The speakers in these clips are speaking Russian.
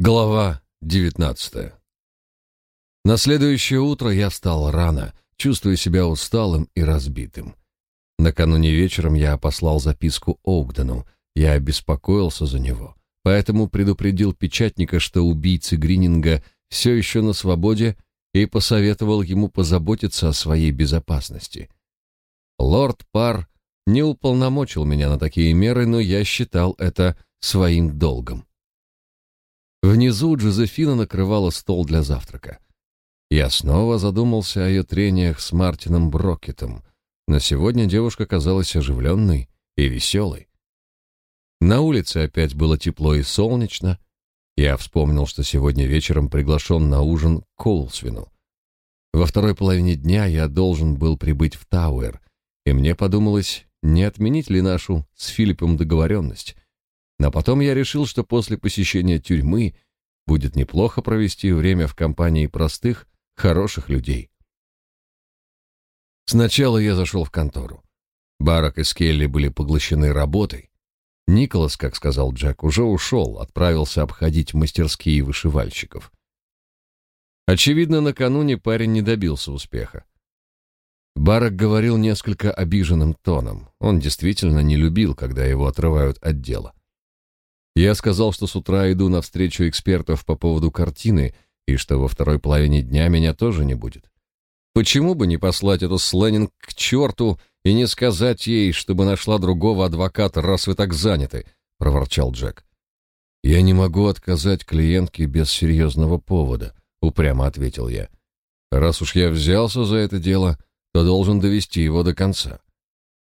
Глава 19. На следующее утро я встал рано, чувствуя себя усталым и разбитым. Накануне вечером я послал записку Оугдену. Я обеспокоился за него, поэтому предупредил печатника, что убийцы Грининга все еще на свободе, и посоветовал ему позаботиться о своей безопасности. Лорд Пар не уполномочил меня на такие меры, но я считал это своим долгом. Внизу Джозефина накрывала стол для завтрака. Я снова задумался о ее трениях с Мартином Брокетом, но сегодня девушка казалась оживленной и веселой. На улице опять было тепло и солнечно. Я вспомнил, что сегодня вечером приглашен на ужин к Коулсвину. Во второй половине дня я должен был прибыть в Тауэр, и мне подумалось, не отменить ли нашу с Филиппом договоренность — но потом я решил, что после посещения тюрьмы будет неплохо провести время в компании простых, хороших людей. Сначала я зашел в контору. Барак и Скелли были поглощены работой. Николас, как сказал Джек, уже ушел, отправился обходить мастерские вышивальщиков. Очевидно, накануне парень не добился успеха. Барак говорил несколько обиженным тоном. Он действительно не любил, когда его отрывают от дела. Я сказал, что с утра иду на встречу экспертов по поводу картины и что во второй половине дня меня тоже не будет. Почему бы не послать эту Сленнинг к черту и не сказать ей, чтобы нашла другого адвоката, раз вы так заняты, проворчал Джек. Я не могу отказать клиентке без серьезного повода, упрямо ответил я. Раз уж я взялся за это дело, то должен довести его до конца.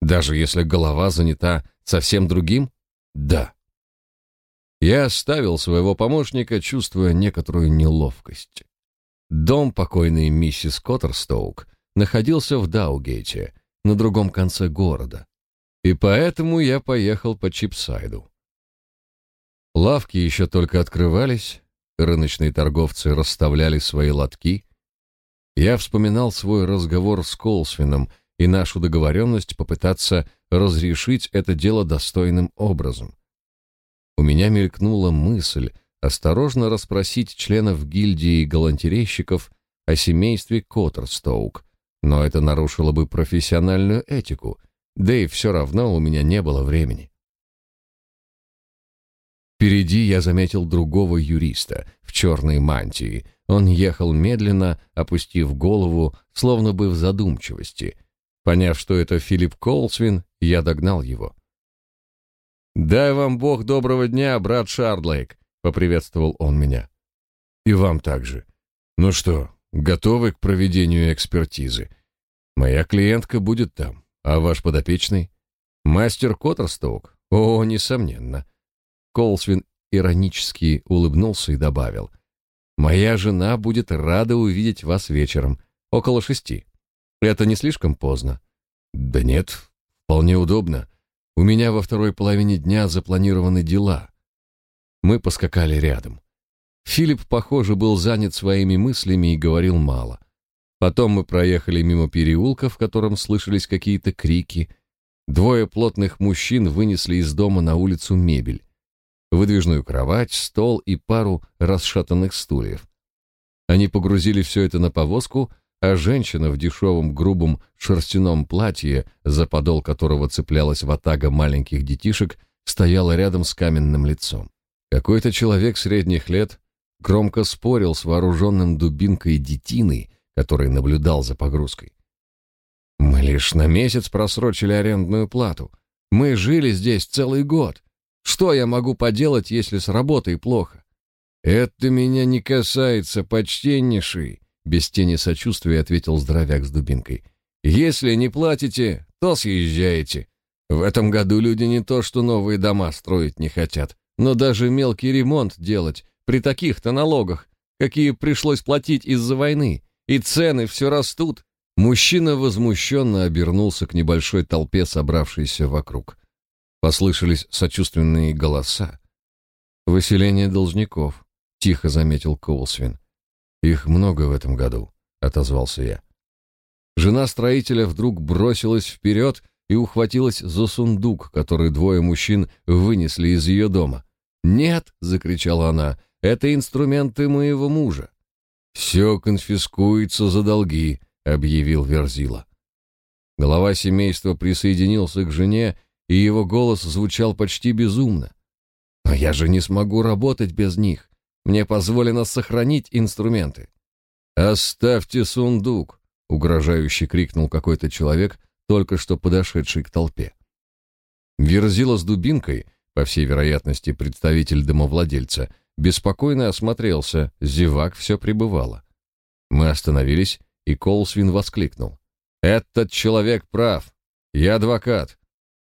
Даже если голова занята совсем другим? Да. Я оставил своего помощника, чувствуя некоторую неловкость. Дом покойной миссис Коттерстоук находился в Даугейте, на другом конце города, и поэтому я поехал по Чипсайду. Лавки еще только открывались, рыночные торговцы расставляли свои лотки. Я вспоминал свой разговор с Колсвином и нашу договоренность попытаться разрешить это дело достойным образом. У меня мелькнула мысль осторожно расспросить членов гильдии галантерейщиков о семействе Коттерстоук, но это нарушило бы профессиональную этику, да и все равно у меня не было времени. Впереди я заметил другого юриста в черной мантии. Он ехал медленно, опустив голову, словно бы в задумчивости. Поняв, что это Филипп Колсвин, я догнал его. «Дай вам Бог доброго дня, брат Шардлейк», — поприветствовал он меня. «И вам также. Ну что, готовы к проведению экспертизы? Моя клиентка будет там, а ваш подопечный? Мастер Коттерстоук? О, несомненно». Колсвин иронически улыбнулся и добавил. «Моя жена будет рада увидеть вас вечером, около шести. Это не слишком поздно?» «Да нет, вполне удобно. У меня во второй половине дня запланированы дела. Мы поскакали рядом. Филипп, похоже, был занят своими мыслями и говорил мало. Потом мы проехали мимо переулка, в котором слышались какие-то крики. Двое плотных мужчин вынесли из дома на улицу мебель. Выдвижную кровать, стол и пару расшатанных стульев. Они погрузили все это на повозку, а женщина в дешевом грубом шерстяном платье, за подол которого цеплялась ватага маленьких детишек, стояла рядом с каменным лицом. Какой-то человек средних лет громко спорил с вооруженным дубинкой детиной, который наблюдал за погрузкой. «Мы лишь на месяц просрочили арендную плату. Мы жили здесь целый год. Что я могу поделать, если с работой плохо?» «Это меня не касается, почтеннейший», без тени сочувствия ответил здоровяк с дубинкой. Если не платите, то съезжаете. В этом году люди не то что новые дома строить не хотят, но даже мелкий ремонт делать при таких-то налогах, какие пришлось платить из-за войны, и цены все растут. Мужчина возмущенно обернулся к небольшой толпе, собравшейся вокруг. Послышались сочувственные голоса. «Выселение должников», — тихо заметил Коулсвин. Их много в этом году, отозвался я. Жена строителя вдруг бросилась вперед и ухватилась за сундук, который двое мужчин вынесли из ее дома. «Нет!» — закричала она. «Это инструменты моего мужа». «Все конфискуется за долги», — объявил Верзила. Глава семейства присоединился к жене, и его голос звучал почти безумно. «Но я же не смогу работать без них. Мне позволено сохранить инструменты». «Оставьте сундук!» — угрожающе крикнул какой-то человек, только что подошедший к толпе. Верзила с дубинкой, по всей вероятности представитель домовладельца, беспокойно осмотрелся, зевак все пребывало. Мы остановились, и Колсвин воскликнул. «Этот человек прав. Я адвокат.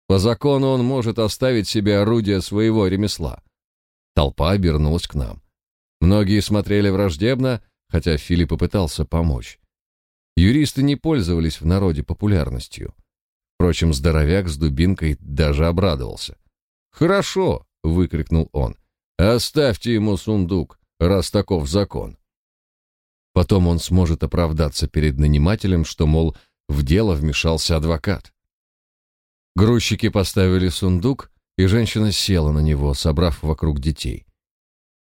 По закону он может оставить себе орудие своего ремесла». Толпа обернулась к нам. Многие смотрели враждебно, хотя Филипп попытался помочь. Юристы не пользовались в народе популярностью. Впрочем, здоровяк с дубинкой даже обрадовался. «Хорошо!» — выкрикнул он. «Оставьте ему сундук, раз таков закон». Потом он сможет оправдаться перед нанимателем, что, мол, в дело вмешался адвокат. Грузчики поставили сундук, и женщина села на него, собрав вокруг детей.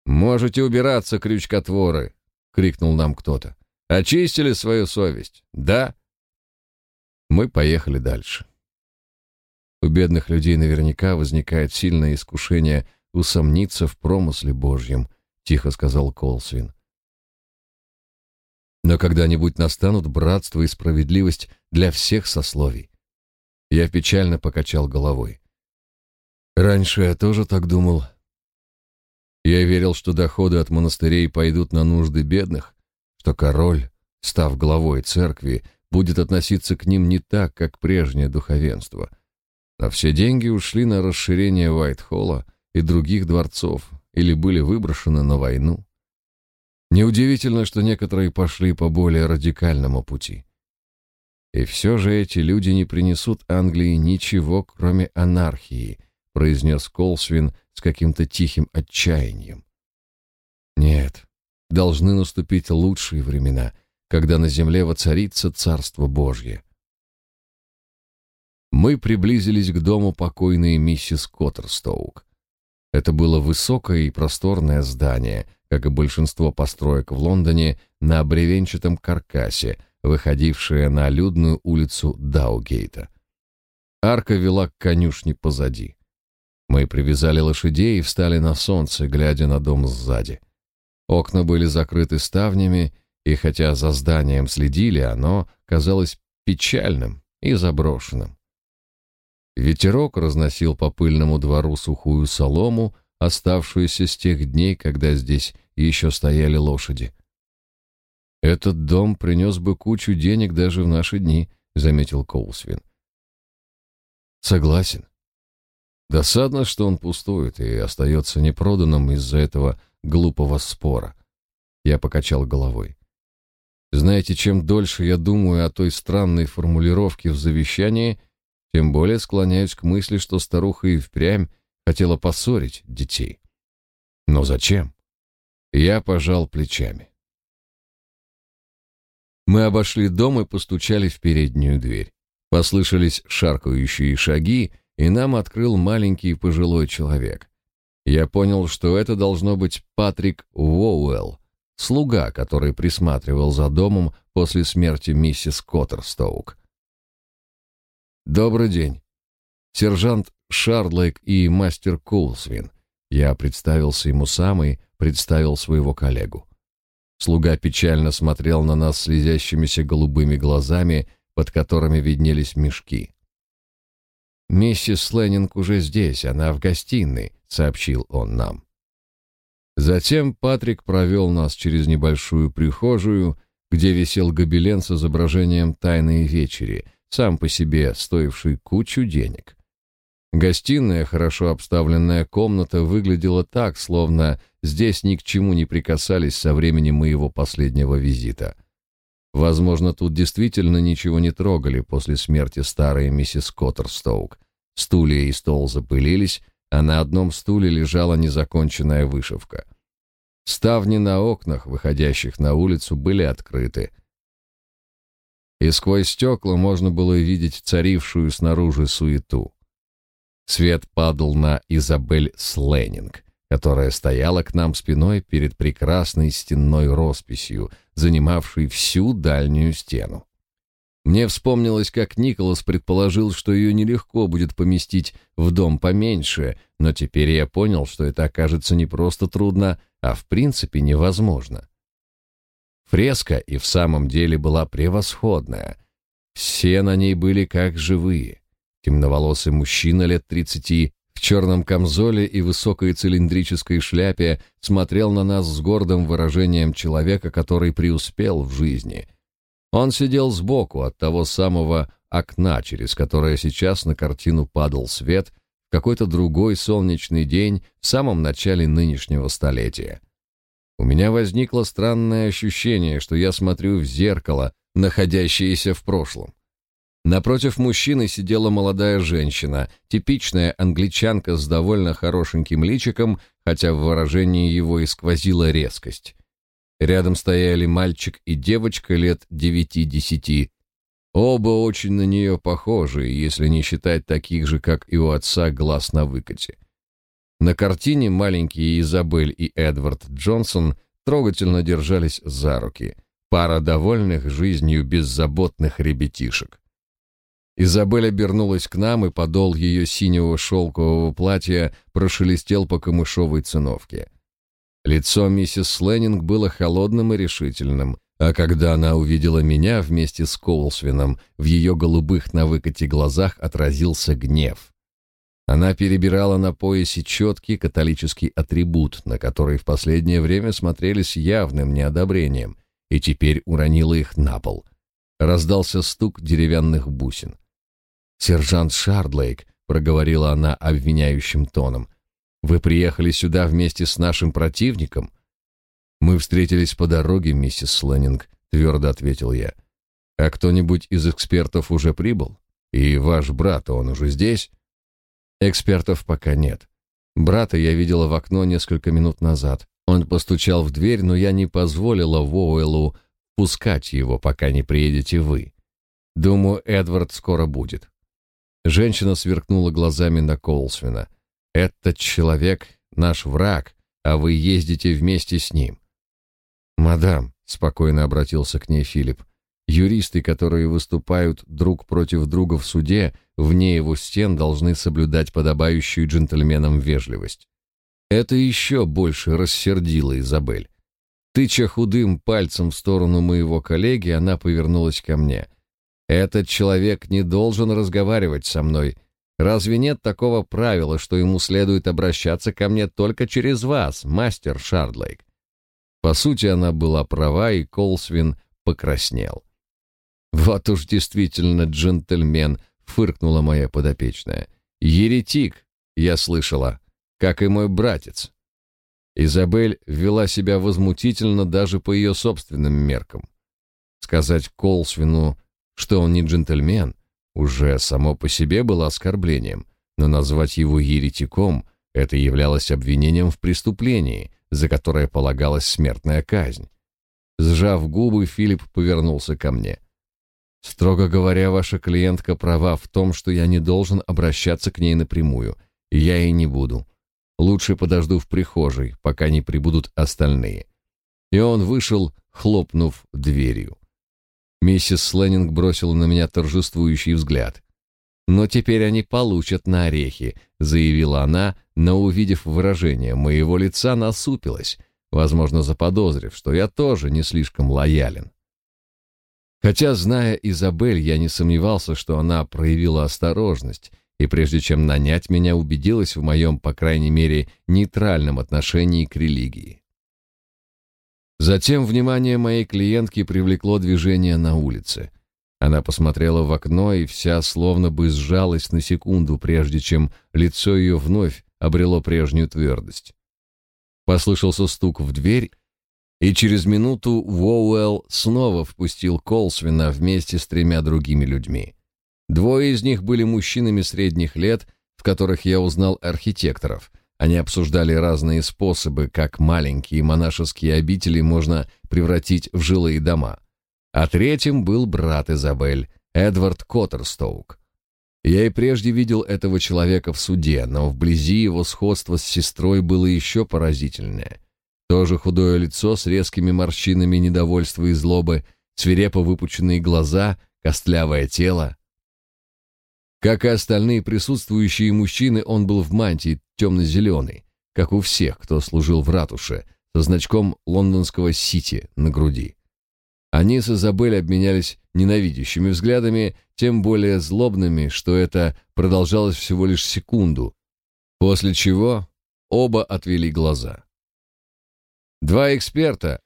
«Можете убираться, крючкотворы!» — крикнул нам кто-то. «Очистили свою совесть?» «Да?» Мы поехали дальше. У бедных людей наверняка возникает сильное искушение усомниться в промысле Божьем, тихо сказал Колсвин. Но когда-нибудь настанут братство и справедливость для всех сословий. Я печально покачал головой. Раньше я тоже так думал. Я верил, что доходы от монастырей пойдут на нужды бедных, что король, став главой церкви, будет относиться к ним не так, как прежнее духовенство. Но все деньги ушли на расширение Уайтхолла и других дворцов или были выброшены на войну. Неудивительно, что некоторые пошли по более радикальному пути. И все же эти люди не принесут Англии ничего, кроме анархии, произнес Колсвин с каким-то тихим отчаянием. Нет, должны наступить лучшие времена, когда на земле воцарится Царство Божье. Мы приблизились к дому покойной миссис Коттерстоук. Это было высокое и просторное здание — как и большинство построек в Лондоне, на бревенчатом каркасе, выходившее на людную улицу Даугейта. Арка вела к конюшне позади. Мы привязали лошадей и встали на солнце, глядя на дом сзади. Окна были закрыты ставнями, и хотя за зданием следили, оно казалось печальным и заброшенным. Ветерок разносил по пыльному двору сухую солому, оставшуюся с тех дней, когда здесь еще стояли лошади. «Этот дом принес бы кучу денег даже в наши дни», — заметил Коулсвин. «Согласен. Досадно, что он пустует и остается непроданным из-за этого глупого спора». Я покачал головой. «Знаете, чем дольше я думаю о той странной формулировке в завещании, тем более склоняюсь к мысли, что старуха и впрямь хотела поссорить детей. Но зачем? Я пожал плечами. Мы обошли дом и постучали в переднюю дверь. Послышались шаркающие шаги, и нам открыл маленький пожилой человек. Я понял, что это должно быть Патрик Уоуэлл, слуга, который присматривал за домом после смерти миссис Коттерстоук. «Добрый день. Сержант Шардлейк и мастер Кулсвин. Я представился ему сам и представил своего коллегу. Слуга печально смотрел на нас слезящимися голубыми глазами, под которыми виднелись мешки. «Миссис Сленнинг уже здесь, она в гостиной», — сообщил он нам. Затем Патрик провел нас через небольшую прихожую, где висел гобелен с изображением «Тайной вечери», сам по себе стоивший кучу денег. Гостиная, хорошо обставленная комната, выглядела так, словно здесь ни к чему не прикасались со времени моего последнего визита. Возможно, тут действительно ничего не трогали после смерти старой миссис Коттерстоук. Стулья и стол запылились, а на одном стуле лежала незаконченная вышивка. Ставни на окнах, выходящих на улицу, были открыты. И сквозь стекла можно было видеть царившую снаружи суету. Свет падал на Изабель Сленнинг, которая стояла к нам спиной перед прекрасной стенной росписью, занимавшей всю дальнюю стену. Мне вспомнилось, как Николас предположил, что ее нелегко будет поместить в дом поменьше, но теперь я понял, что это окажется не просто трудно, а в принципе невозможно. Фреска и в самом деле была превосходная. Все на ней были как живые. Темноволосый мужчина лет тридцати в черном камзоле и высокой цилиндрической шляпе смотрел на нас с гордым выражением человека, который преуспел в жизни — он сидел сбоку от того самого окна, через которое сейчас на картину падал свет какой-то другой солнечный день в самом начале нынешнего столетия. У меня возникло странное ощущение, что я смотрю в зеркало, находящееся в прошлом. Напротив мужчины сидела молодая женщина, типичная англичанка с довольно хорошеньким личиком, хотя в выражении его и сквозила резкость. Рядом стояли мальчик и девочка лет девяти-десяти. Оба очень на нее похожи, если не считать таких же, как и у отца, глаз на выкате. На картине маленькие Изабель и Эдвард Джонсон трогательно держались за руки. Пара довольных жизнью беззаботных ребятишек. Изабель обернулась к нам, и подол ее синего шелкового платья прошелестел по камышовой циновке. Лицо миссис Сленнинг было холодным и решительным, а когда она увидела меня вместе с Коулсвином, в ее голубых на выкате глазах отразился гнев. Она перебирала на поясе четкий католический атрибут, на который в последнее время смотрели с явным неодобрением, и теперь уронила их на пол. Раздался стук деревянных бусин. «Сержант Шардлейк», — проговорила она обвиняющим тоном, — вы приехали сюда вместе с нашим противником? Мы встретились по дороге, миссис Сленнинг, твердо ответил я. А кто-нибудь из экспертов уже прибыл? И ваш брат, он уже здесь? Экспертов пока нет. Брата я видела в окно несколько минут назад. Он постучал в дверь, но я не позволила Воуэлу пускать его, пока не приедете вы. Думаю, Эдвард скоро будет. Женщина сверкнула глазами на Коулсвина. Этот человек наш враг, а вы ездите вместе с ним. Мадам, спокойно обратился к ней Филипп. Юристы, которые выступают друг против друга в суде, вне его стен должны соблюдать подобающую джентльменам вежливость. Это еще больше рассердило Изабель. Тыча худым пальцем в сторону моего коллеги, она повернулась ко мне. Этот человек не должен разговаривать со мной, Разве нет такого правила, что ему следует обращаться ко мне только через вас, мастер Шардлейк? По сути, она была права, и Колсвин покраснел. Вот уж действительно джентльмен, фыркнула моя подопечная. Еретик, я слышала, как и мой братец. Изабель вела себя возмутительно даже по ее собственным меркам. Сказать Колсвину, что он не джентльмен, уже само по себе было оскорблением, но назвать его еретиком это являлось обвинением в преступлении, за которое полагалась смертная казнь. Сжав губы, Филипп повернулся ко мне. Строго говоря, ваша клиентка права в том, что я не должен обращаться к ней напрямую, и я и не буду. Лучше подожду в прихожей, пока не прибудут остальные. И он вышел, хлопнув дверью. Миссис Сленнинг бросила на меня торжествующий взгляд. «Но теперь они получат на орехи», — заявила она, но, увидев выражение моего лица, насупилась, возможно, заподозрив, что я тоже не слишком лоялен. Хотя, зная Изабель, я не сомневался, что она проявила осторожность, и прежде чем нанять меня, убедилась в моем, по крайней мере, нейтральном отношении к религии. Затем внимание моей клиентки привлекло движение на улице. Она посмотрела в окно и вся словно бы сжалась на секунду, прежде чем лицо ее вновь обрело прежнюю твердость. Послышался стук в дверь, и через минуту Уоуэлл снова впустил Колсвина вместе с тремя другими людьми. Двое из них были мужчинами средних лет, в которых я узнал архитекторов — они обсуждали разные способы, как маленькие монашеские обители можно превратить в жилые дома. А третьим был брат Изабель, Эдвард Коттерстоук. Я и прежде видел этого человека в суде, но вблизи его сходство с сестрой было еще поразительнее. Тоже худое лицо с резкими морщинами недовольства и злобы, свирепо выпученные глаза, костлявое тело. Как и остальные присутствующие мужчины, он был в мантии темно-зеленой, как у всех, кто служил в ратуше, со значком лондонского «Сити» на груди. Они с Изабель обменялись ненавидящими взглядами, тем более злобными, что это продолжалось всего лишь секунду, после чего оба отвели глаза. Два эксперта,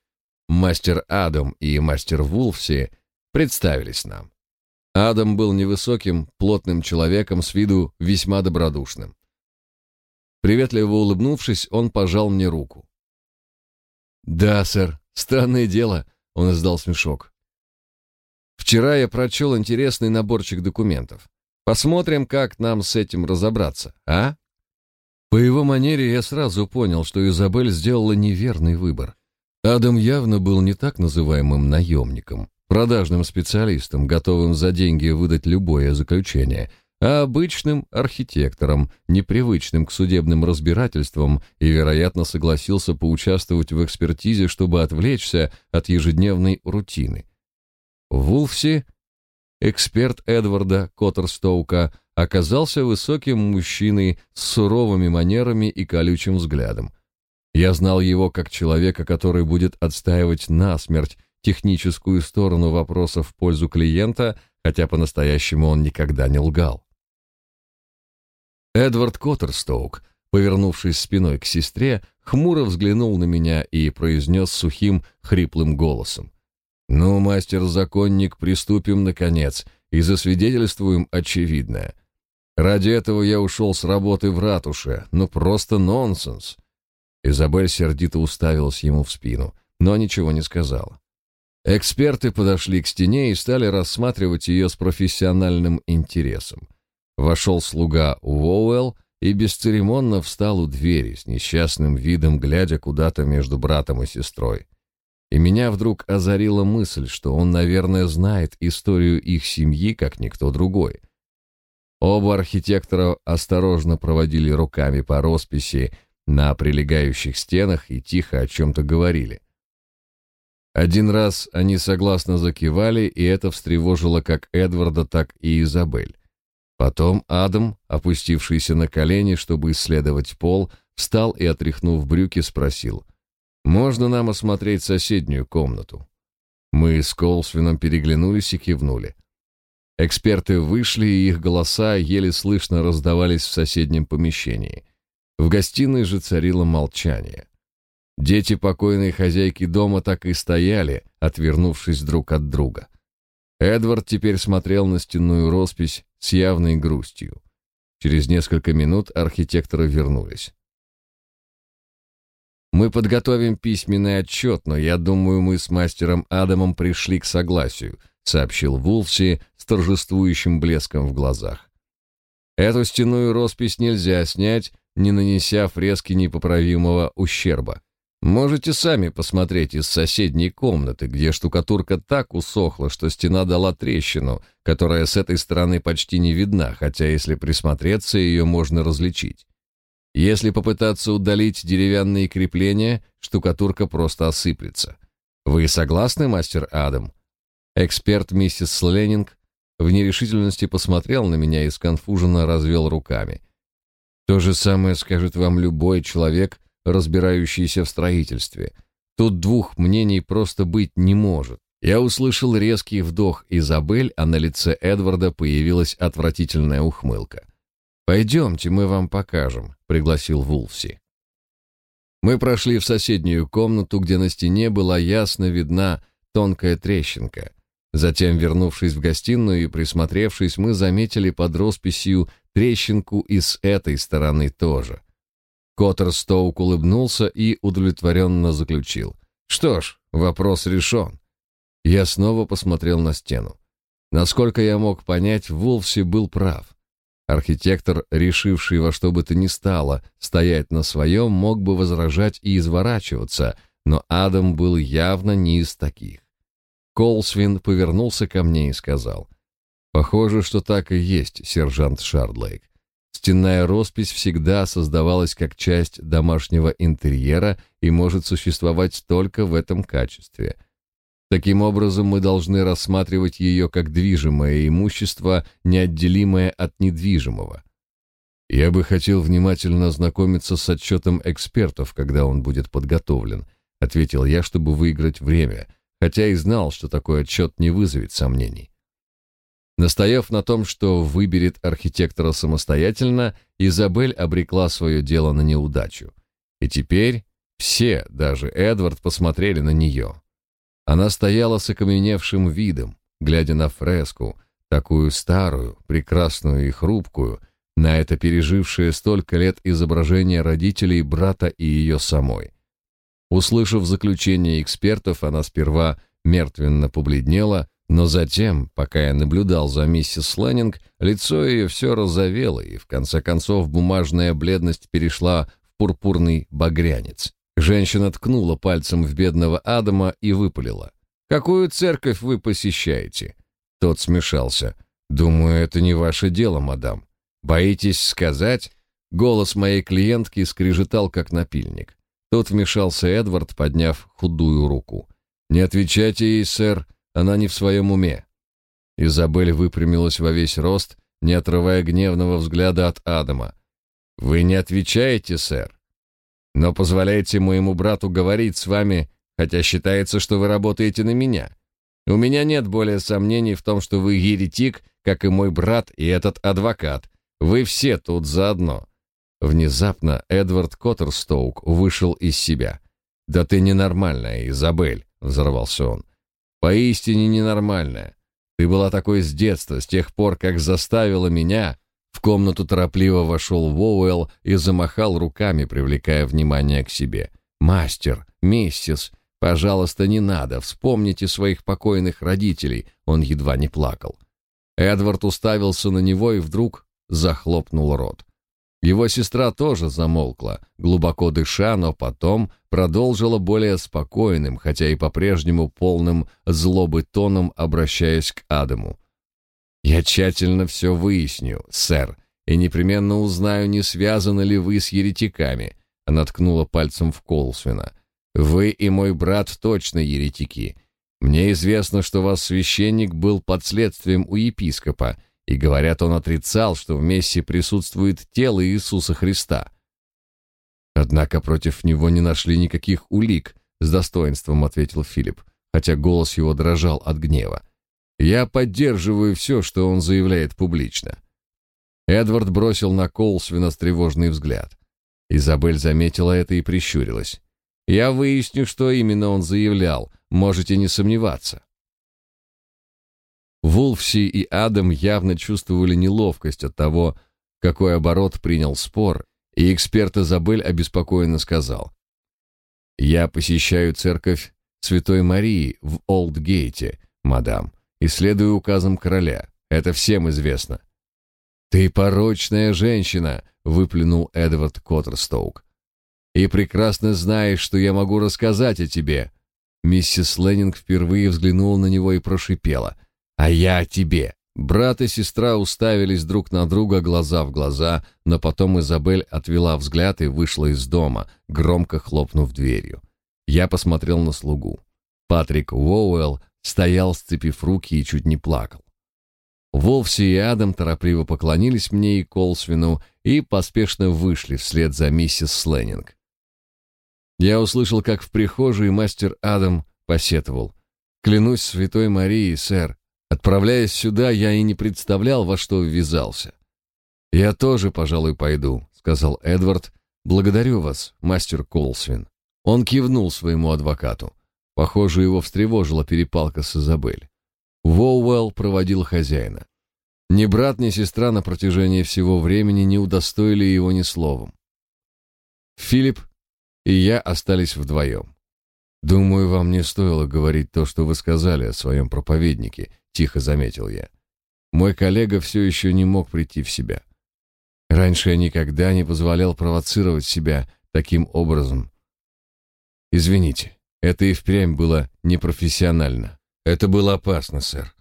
мастер Адам и мастер Вулфси, представились нам. Адам был невысоким, плотным человеком с виду весьма добродушным. Приветливо улыбнувшись, он пожал мне руку. «Да, сэр, странное дело», — он издал смешок. «Вчера я прочел интересный наборчик документов. Посмотрим, как нам с этим разобраться, а?» По его манере я сразу понял, что Изабель сделала неверный выбор. Адам явно был не так называемым наемником, продажным специалистом, готовым за деньги выдать любое заключение, а обычным архитектором, непривычным к судебным разбирательствам и, вероятно, согласился поучаствовать в экспертизе, чтобы отвлечься от ежедневной рутины. Вулфси, эксперт Эдварда Коттерстоука, оказался высоким мужчиной с суровыми манерами и колючим взглядом. Я знал его как человека, который будет отстаивать насмерть техническую сторону вопросов в пользу клиента, хотя по-настоящему он никогда не лгал. Эдвард Коттерстоук, повернувшись спиной к сестре, хмуро взглянул на меня и произнес сухим, хриплым голосом. «Ну, мастер-законник, приступим, наконец, и засвидетельствуем очевидное. Ради этого я ушел с работы в ратуше. Ну, просто нонсенс. Изабель сердито уставилась ему в спину, но ничего не сказала. Эксперты подошли к стене и стали рассматривать ее с профессиональным интересом. Вошел слуга Уоуэлл и бесцеремонно встал у двери с несчастным видом, глядя куда-то между братом и сестрой. И меня вдруг озарила мысль, что он, наверное, знает историю их семьи, как никто другой. Оба архитектора осторожно проводили руками по росписи на прилегающих стенах и тихо о чем-то говорили. Один раз они согласно закивали, и это встревожило как Эдварда, так и Изабель. Потом Адам, опустившийся на колени, чтобы исследовать пол, встал и, отряхнув брюки, спросил, «Можно нам осмотреть соседнюю комнату?» Мы с Колсвином переглянулись и кивнули. Эксперты вышли, и их голоса еле слышно раздавались в соседнем помещении. В гостиной же царило молчание. Дети покойной хозяйки дома так и стояли, отвернувшись друг от друга. Эдвард теперь смотрел на стенную роспись с явной грустью. Через несколько минут архитекторы вернулись. Мы подготовим письменный отчет, но я думаю, мы с мастером Адамом пришли к согласию, сообщил Вулси с торжествующим блеском в глазах. Эту стенную роспись нельзя снять, не нанеся фрески непоправимого ущерба. Можете сами посмотреть из соседней комнаты, где штукатурка так усохла, что стена дала трещину, которая с этой стороны почти не видна, хотя если присмотреться, ее можно различить. Если попытаться удалить деревянные крепления, штукатурка просто осыплется. Вы согласны, мастер Адам? Эксперт миссис Ленинг в нерешительности посмотрел на меня и сконфуженно развел руками. То же самое скажет вам любой человек, разбирающийся в строительстве. Тут двух мнений просто быть не может. Я услышал резкий вдох Изабель, а на лице Эдварда появилась отвратительная ухмылка. «Пойдемте, мы вам покажем», — пригласил Вулфси. Мы прошли в соседнюю комнату, где на стене была ясно видна тонкая трещинка. Затем, вернувшись в гостиную и присмотревшись, мы заметили под росписью трещинку и с этой стороны тоже. Коттерстоук улыбнулся и удовлетворенно заключил. «Что ж, вопрос решен». Я снова посмотрел на стену. Насколько я мог понять, Вулфси был прав. Архитектор, решивший во что бы то ни стало стоять на своем, мог бы возражать и изворачиваться, но Адам был явно не из таких. Колсвин повернулся ко мне и сказал, Похоже, что так и есть, сержант Шардлейк. Стенная роспись всегда создавалась как часть домашнего интерьера и может существовать только в этом качестве. Таким образом, мы должны рассматривать ее как движимое имущество, неотделимое от недвижимого. Я бы хотел внимательно ознакомиться с отчетом экспертов, когда он будет подготовлен, ответил я, чтобы выиграть время, хотя и знал, что такой отчет не вызовет сомнений. Настояв на том, что выберет архитектора самостоятельно, Изабель обрекла свое дело на неудачу. И теперь все, даже Эдвард, посмотрели на нее. Она стояла с окаменевшим видом, глядя на фреску, такую старую, прекрасную и хрупкую, на это пережившее столько лет изображение родителей, брата и ее самой. Услышав заключение экспертов, она сперва мертвенно побледнела, но затем, пока я наблюдал за миссис Леннинг, лицо ее все розовело, и в конце концов бумажная бледность перешла в пурпурный багрянец. Женщина ткнула пальцем в бедного Адама и выпалила. «Какую церковь вы посещаете?» Тот смешался. «Думаю, это не ваше дело, мадам. Боитесь сказать?» Голос моей клиентки скрежетал, как напильник. Тут вмешался Эдвард, подняв худую руку. «Не отвечайте ей, сэр, она не в своем уме». Изабель выпрямилась во весь рост, не отрывая гневного взгляда от Адама. «Вы не отвечаете, сэр, но позволяете моему брату говорить с вами, хотя считается, что вы работаете на меня. У меня нет более сомнений в том, что вы еретик, как и мой брат и этот адвокат. Вы все тут заодно. Внезапно Эдвард Коттерстоук вышел из себя. «Да ты ненормальная, Изабель», — взорвался он. «Поистине ненормальная. Ты была такой с детства, с тех пор, как заставила меня...» В комнату торопливо вошел Воуэлл и замахал руками, привлекая внимание к себе. «Мастер, миссис, пожалуйста, не надо, вспомните своих покойных родителей», он едва не плакал. Эдвард уставился на него и вдруг захлопнул рот. Его сестра тоже замолкла, глубоко дыша, но потом продолжила более спокойным, хотя и по-прежнему полным злобы тоном, обращаясь к Адаму. «Я тщательно все выясню, сэр, и непременно узнаю, не связаны ли вы с еретиками», она ткнула пальцем в Колсвина. «Вы и мой брат точно еретики. Мне известно, что ваш священник был под следствием у епископа, и говорят, он отрицал, что в мессе присутствует тело Иисуса Христа. Однако против него не нашли никаких улик, с достоинством ответил Филипп, хотя голос его дрожал от гнева. Я поддерживаю все, что он заявляет публично. Эдвард бросил на Колсвина тревожный взгляд. Изабель заметила это и прищурилась. Я выясню, что именно он заявлял, можете не сомневаться. Вулфси и Адам явно чувствовали неловкость от того, какой оборот принял спор, и эксперт Изабель обеспокоенно сказал. «Я посещаю церковь Святой Марии в Олдгейте, мадам, и следую указам короля. Это всем известно». «Ты порочная женщина», — выплюнул Эдвард Коттерстоук. «И прекрасно знаешь, что я могу рассказать о тебе». Миссис Леннинг впервые взглянула на него и прошипела а я тебе. Брат и сестра уставились друг на друга глаза в глаза, но потом Изабель отвела взгляд и вышла из дома, громко хлопнув дверью. Я посмотрел на слугу. Патрик Уоуэлл стоял, сцепив руки и чуть не плакал. Волфси и Адам торопливо поклонились мне и Колсвину и поспешно вышли вслед за миссис Сленнинг. Я услышал, как в прихожей мастер Адам посетовал. «Клянусь святой Марией, сэр, Отправляясь сюда, я и не представлял, во что ввязался. «Я тоже, пожалуй, пойду», — сказал Эдвард. «Благодарю вас, мастер Колсвин». Он кивнул своему адвокату. Похоже, его встревожила перепалка с Изабель. Воуэлл проводил хозяина. Ни брат, ни сестра на протяжении всего времени не удостоили его ни словом. Филипп и я остались вдвоем. «Думаю, вам не стоило говорить то, что вы сказали о своем проповеднике», тихо заметил я. Мой коллега все еще не мог прийти в себя. Раньше я никогда не позволял провоцировать себя таким образом. Извините, это и впрямь было непрофессионально. Это было опасно, сэр.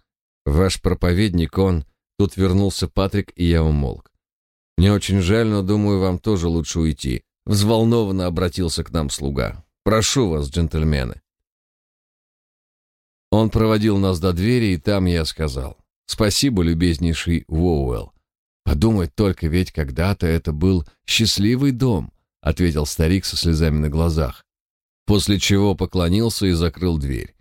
Ваш проповедник, он... Тут вернулся Патрик, и я умолк. Мне очень жаль, но думаю, вам тоже лучше уйти. Взволнованно обратился к нам слуга. Прошу вас, джентльмены. Он проводил нас до двери, и там я сказал: "Спасибо, любезнейший Уоуэлл. Подумать только, ведь когда-то это был счастливый дом", ответил старик со слезами на глазах. После чего поклонился и закрыл дверь.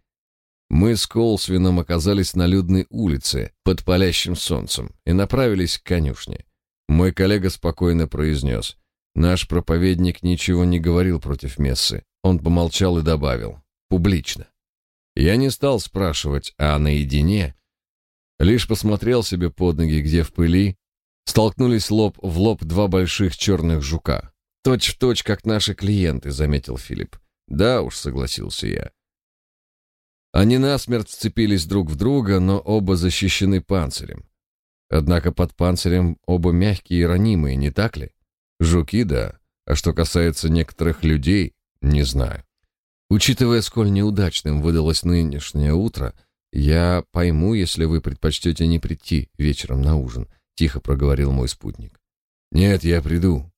Мы с Колсвином оказались на людной улице под палящим солнцем и направились к конюшне. Мой коллега спокойно произнес. Наш проповедник ничего не говорил против мессы. Он помолчал и добавил. Публично. Я не стал спрашивать, а наедине лишь посмотрел себе под ноги, где в пыли столкнулись лоб в лоб два больших черных жука. Точь в точь, как наши клиенты, заметил Филипп. Да уж, согласился я. Они насмерть вцепились друг в друга, но оба защищены панцирем. Однако под панцирем оба мягкие и ранимые, не так ли? Жуки, да. А что касается некоторых людей, не знаю. Учитывая, сколь неудачным выдалось нынешнее утро, я пойму, если вы предпочтете не прийти вечером на ужин, тихо проговорил мой спутник. Нет, я приду.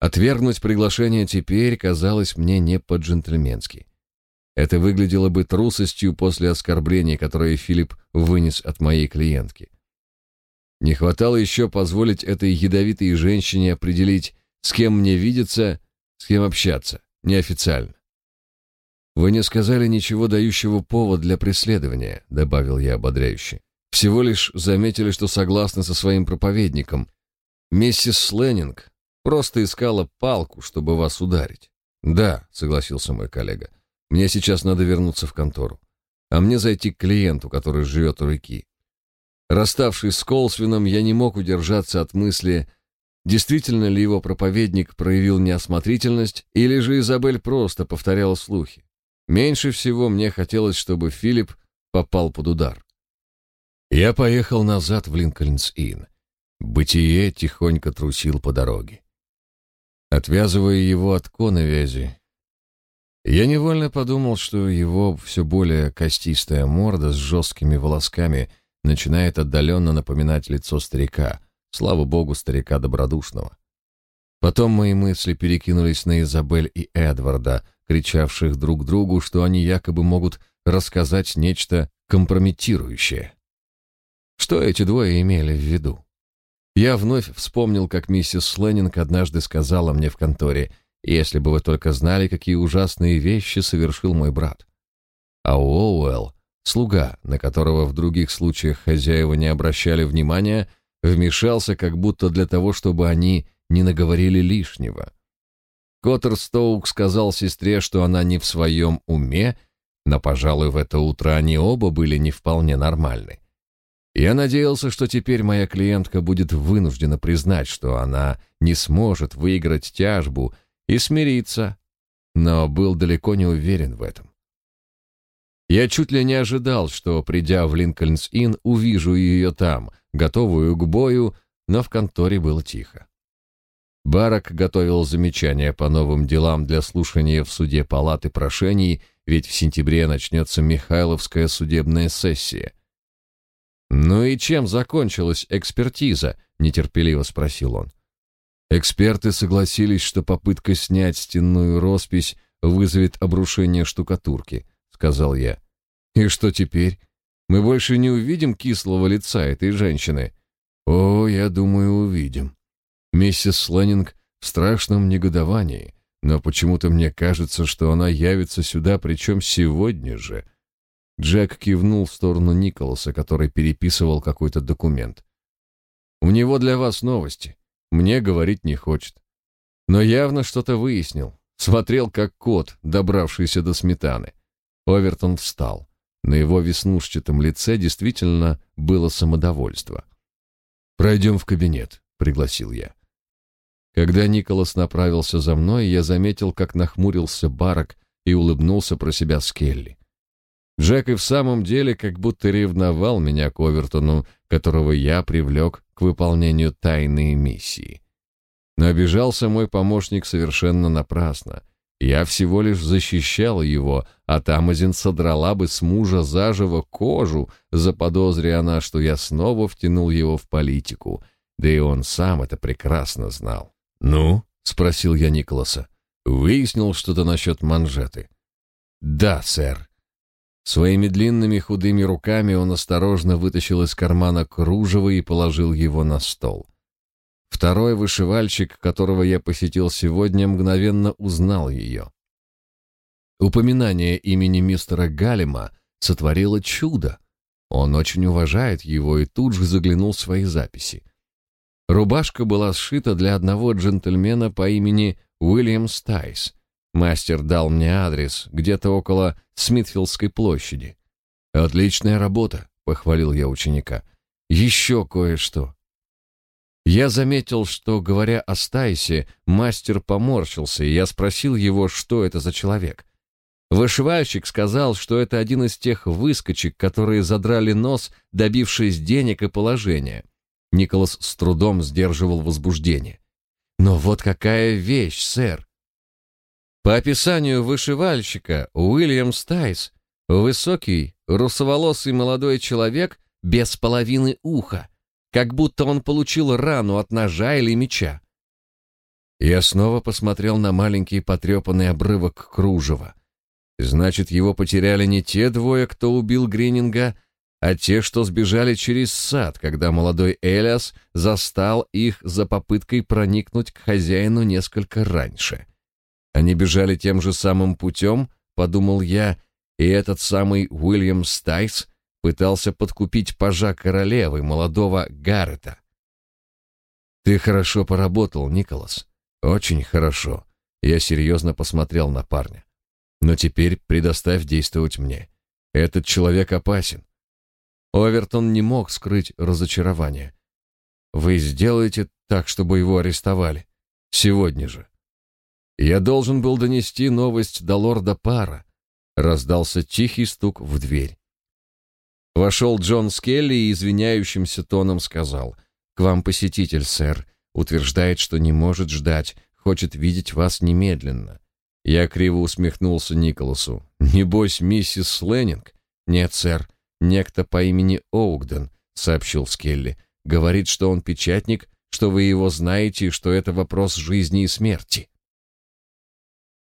Отвергнуть приглашение теперь казалось мне не по-джентльменски. Это выглядело бы трусостью после оскорбления, которое Филипп вынес от моей клиентки. Не хватало еще позволить этой ядовитой женщине определить, с кем мне видеться, с кем общаться, неофициально. Вы не сказали ничего дающего повод для преследования, добавил я ободряюще. Всего лишь заметили, что согласны со своим проповедником. Миссис Сленнинг просто искала палку, чтобы вас ударить. Да, согласился мой коллега. Мне сейчас надо вернуться в контору. А мне зайти к клиенту, который живет у реки. Расставшись с Колсвином, я не мог удержаться от мысли, действительно ли его проповедник проявил неосмотрительность, или же Изабель просто повторяла слухи. Меньше всего мне хотелось, чтобы Филипп попал под удар. Я поехал назад в Линкольнс-Инн. Бытие тихонько трусил по дороге. Отвязывая его от коновязи, я невольно подумал, что его все более костистая морда с жесткими волосками начинает отдаленно напоминать лицо старика, слава богу, старика добродушного. Потом мои мысли перекинулись на Изабель и Эдварда, кричавших друг другу, что они якобы могут рассказать нечто компрометирующее. Что эти двое имели в виду? Я вновь вспомнил, как миссис Сленнинг однажды сказала мне в конторе — если бы вы только знали, какие ужасные вещи совершил мой брат. А Уоуэлл, слуга, на которого в других случаях хозяева не обращали внимания, вмешался как будто для того, чтобы они не наговорили лишнего. Коттер Стоук сказал сестре, что она не в своем уме, но, пожалуй, в это утро они оба были не вполне нормальны. Я надеялся, что теперь моя клиентка будет вынуждена признать, что она не сможет выиграть тяжбу и смириться, но был далеко не уверен в этом. Я чуть ли не ожидал, что, придя в Линкольнс-Инн, увижу ее там, готовую к бою, но в конторе было тихо. Барак готовил замечания по новым делам для слушания в суде палаты прошений, ведь в сентябре начнется Михайловская судебная сессия. «Ну и чем закончилась экспертиза?» — нетерпеливо спросил он. Эксперты согласились, что попытка снять стенную роспись вызовет обрушение штукатурки, сказал я. И что теперь? Мы больше не увидим кислого лица этой женщины. О, я думаю, увидим. Миссис Сленнинг в страшном негодовании, но почему-то мне кажется, что она явится сюда, причем сегодня же. Джек кивнул в сторону Николаса, который переписывал какой-то документ. У него для вас новости. Мне говорить не хочет. Но явно что-то выяснил. Смотрел, как кот, добравшийся до сметаны. Овертон встал. На его веснушчатом лице действительно было самодовольство. «Пройдем в кабинет», — пригласил я. Когда Николас направился за мной, я заметил, как нахмурился Барак и улыбнулся про себя Скелли. Джек и в самом деле как будто ревновал меня к Овертону, которого я привлек к выполнению тайной миссии. Но обижался мой помощник совершенно напрасно. Я всего лишь защищал его, а Тамазин содрала бы с мужа заживо кожу, заподозря она, что я снова втянул его в политику. Да и он сам это прекрасно знал. «Ну?» — спросил я Николаса. «Выяснил что-то насчет манжеты?» «Да, сэр». Своими длинными худыми руками он осторожно вытащил из кармана кружево и положил его на стол. Второй вышивальщик, которого я посетил сегодня, мгновенно узнал ее. Упоминание имени мистера Галима сотворило чудо. Он очень уважает его и тут же заглянул в свои записи. Рубашка была сшита для одного джентльмена по имени Уильям Стайс. Мастер дал мне адрес, где-то около Смитфилдской площади. «Отличная работа», — похвалил я ученика. «Еще кое-что. Я заметил, что, говоря о Стайсе, мастер поморщился, и я спросил его, что это за человек. Вышивальщик сказал, что это один из тех выскочек, которые задрали нос, добившись денег и положения. Николас с трудом сдерживал возбуждение. Но вот какая вещь, сэр. По описанию вышивальщика, Уильям Стайс — высокий, русоволосый молодой человек без половины уха, как будто он получил рану от ножа или меча. Я снова посмотрел на маленький потрепанный обрывок кружева. Значит, его потеряли не те двое, кто убил Грининга, а те, что сбежали через сад, когда молодой Элиас застал их за попыткой проникнуть к хозяину несколько раньше. Они бежали тем же самым путем, подумал я, и этот самый Уильям Стайс пытался подкупить пажа королевы, молодого Гаррета. «Ты хорошо поработал, Николас. Очень хорошо». Я серьезно посмотрел на парня. «Но теперь предоставь действовать мне. Этот человек опасен». Овертон не мог скрыть разочарование. «Вы сделаете так, чтобы его арестовали? Сегодня же». Я должен был донести новость до лорда Пара. Раздался тихий стук в дверь. Вошел Джон Скелли и извиняющимся тоном сказал: "К вам посетитель, сэр, утверждает, что не может ждать, хочет видеть вас немедленно". Я криво усмехнулся Николасу. "Небось, миссис Леннинг?" "Нет, сэр, некто по имени Оугден", сообщил Скелли. "Говорит, что он печатник, что вы его знаете и что это вопрос жизни и смерти".